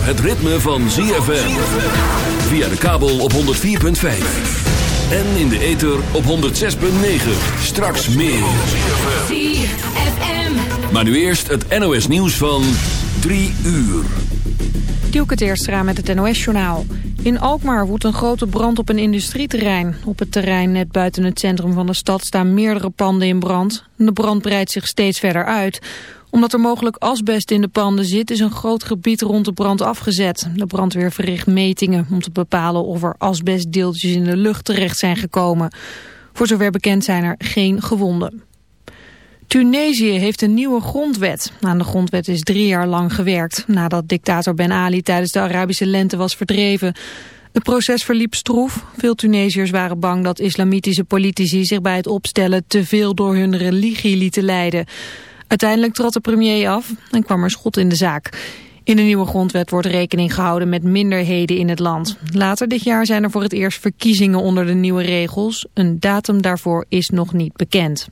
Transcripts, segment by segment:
zover het ritme van ZFM. Via de kabel op 104.5. En in de ether op 106.9. Straks meer. ZFM. Maar nu eerst het NOS nieuws van 3 uur. Dielke Teerstra met het NOS-journaal. In Alkmaar woedt een grote brand op een industrieterrein. Op het terrein net buiten het centrum van de stad staan meerdere panden in brand. De brand breidt zich steeds verder uit omdat er mogelijk asbest in de panden zit, is een groot gebied rond de brand afgezet. De brandweer verricht metingen om te bepalen of er asbestdeeltjes in de lucht terecht zijn gekomen. Voor zover bekend zijn er geen gewonden. Tunesië heeft een nieuwe grondwet. Aan de grondwet is drie jaar lang gewerkt, nadat dictator Ben Ali tijdens de Arabische lente was verdreven. Het proces verliep stroef. Veel Tunesiërs waren bang dat islamitische politici zich bij het opstellen te veel door hun religie lieten leiden. Uiteindelijk trad de premier af en kwam er schot in de zaak. In de nieuwe grondwet wordt rekening gehouden met minderheden in het land. Later dit jaar zijn er voor het eerst verkiezingen onder de nieuwe regels. Een datum daarvoor is nog niet bekend.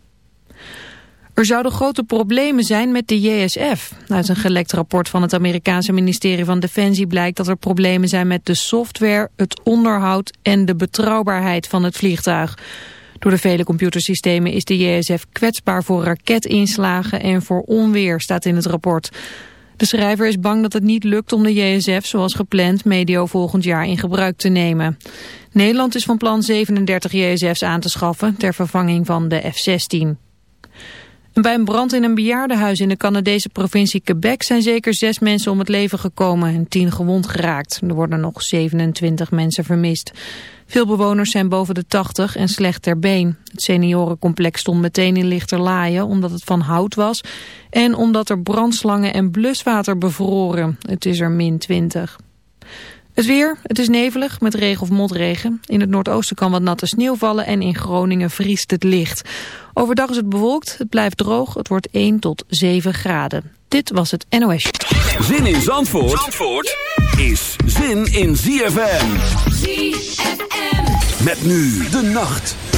Er zouden grote problemen zijn met de JSF. Uit een gelekt rapport van het Amerikaanse ministerie van Defensie blijkt dat er problemen zijn met de software, het onderhoud en de betrouwbaarheid van het vliegtuig. Door de vele computersystemen is de JSF kwetsbaar voor raketinslagen en voor onweer, staat in het rapport. De schrijver is bang dat het niet lukt om de JSF zoals gepland medio volgend jaar in gebruik te nemen. Nederland is van plan 37 JSF's aan te schaffen ter vervanging van de F-16. Bij een brand in een bejaardenhuis in de Canadese provincie Quebec zijn zeker zes mensen om het leven gekomen en tien gewond geraakt. Er worden nog 27 mensen vermist. Veel bewoners zijn boven de 80 en slecht ter been. Het seniorencomplex stond meteen in lichterlaaien omdat het van hout was en omdat er brandslangen en bluswater bevroren. Het is er min 20. Het weer, het is nevelig met regen of motregen. In het noordoosten kan wat natte sneeuw vallen en in Groningen vriest het licht. Overdag is het bewolkt, het blijft droog, het wordt 1 tot 7 graden. Dit was het NOS. Zin in Zandvoort, Zandvoort is zin in ZFM. ZFM. Met nu de nacht.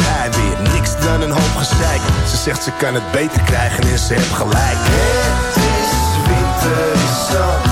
hij weer niks dan een hoop gezeik. Ze zegt ze kan het beter krijgen en ze heeft gelijk. Het is winter, is.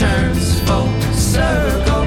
turns full circle.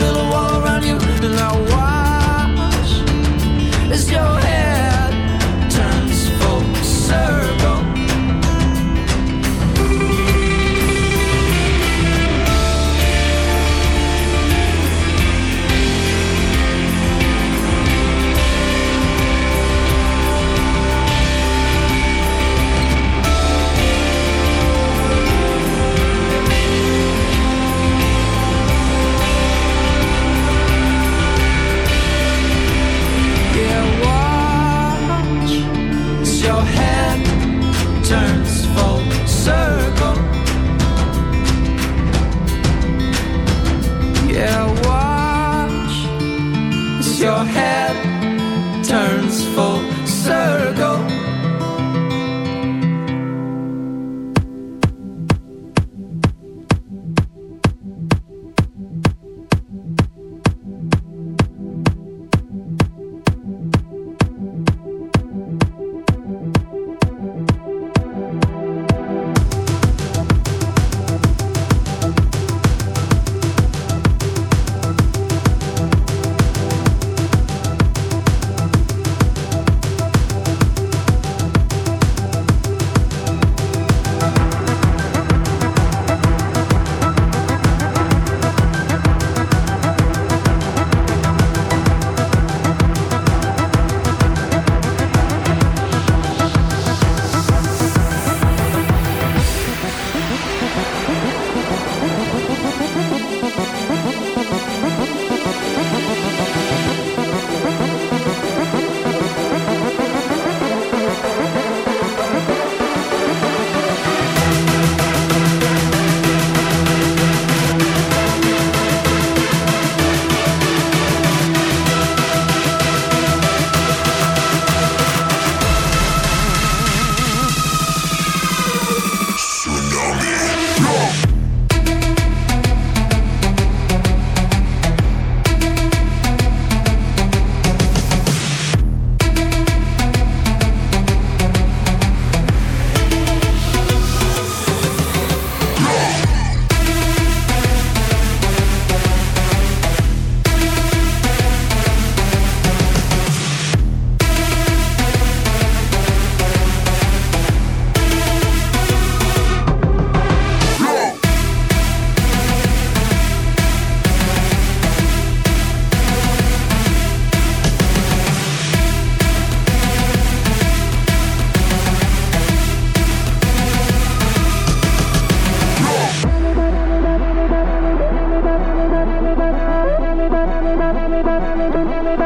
love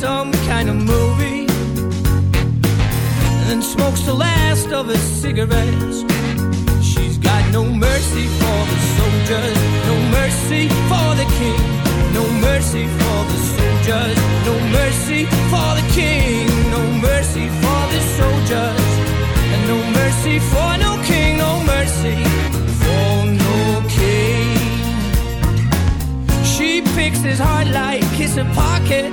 some kind of movie And then smokes the last of his cigarettes She's got no mercy for the soldiers No mercy for the king No mercy for the soldiers No mercy for the king No mercy for the soldiers And no mercy for no king No mercy for no king she picks his heart like it's a pocket.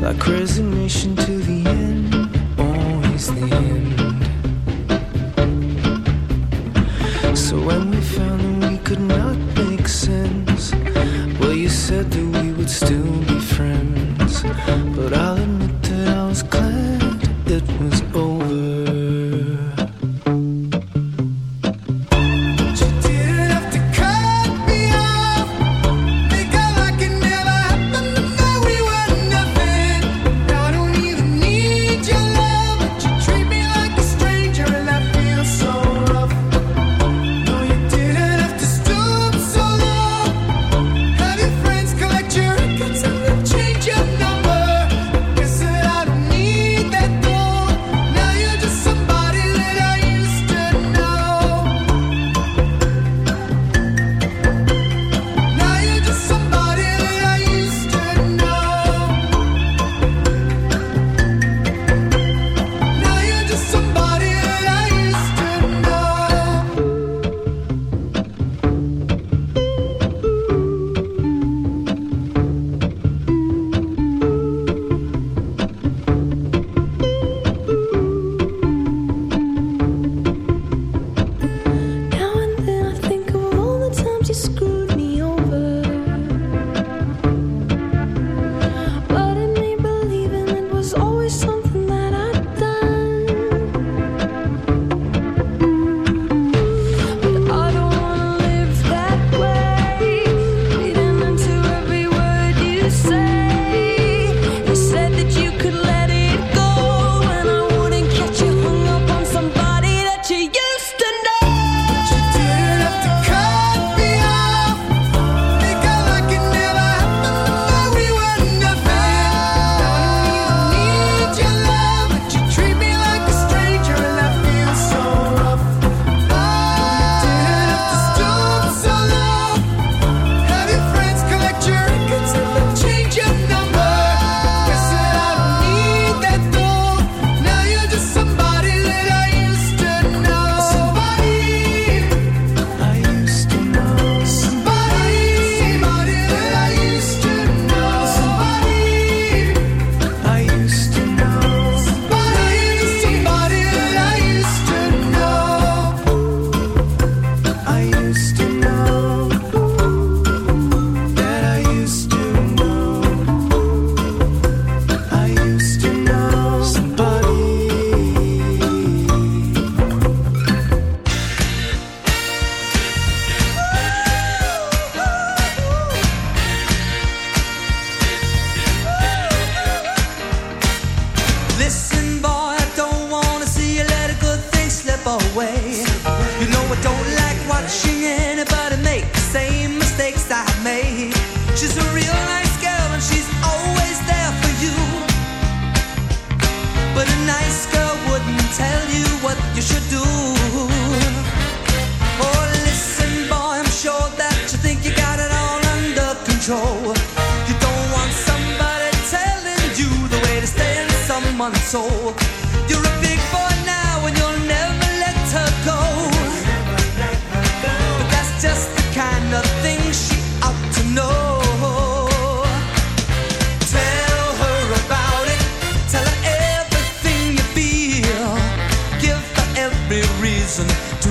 like resignation to the end, always the end.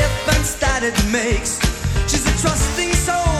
Difference that it makes. She's a trusting soul,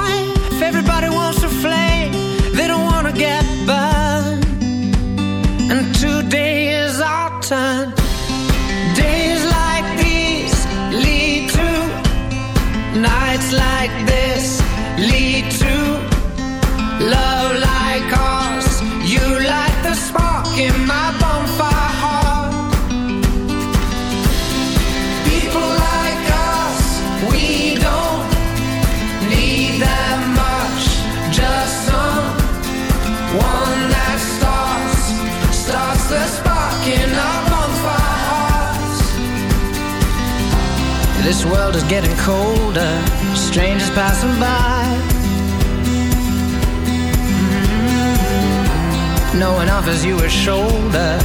World is getting colder, strangers passing by. No one offers you a shoulder.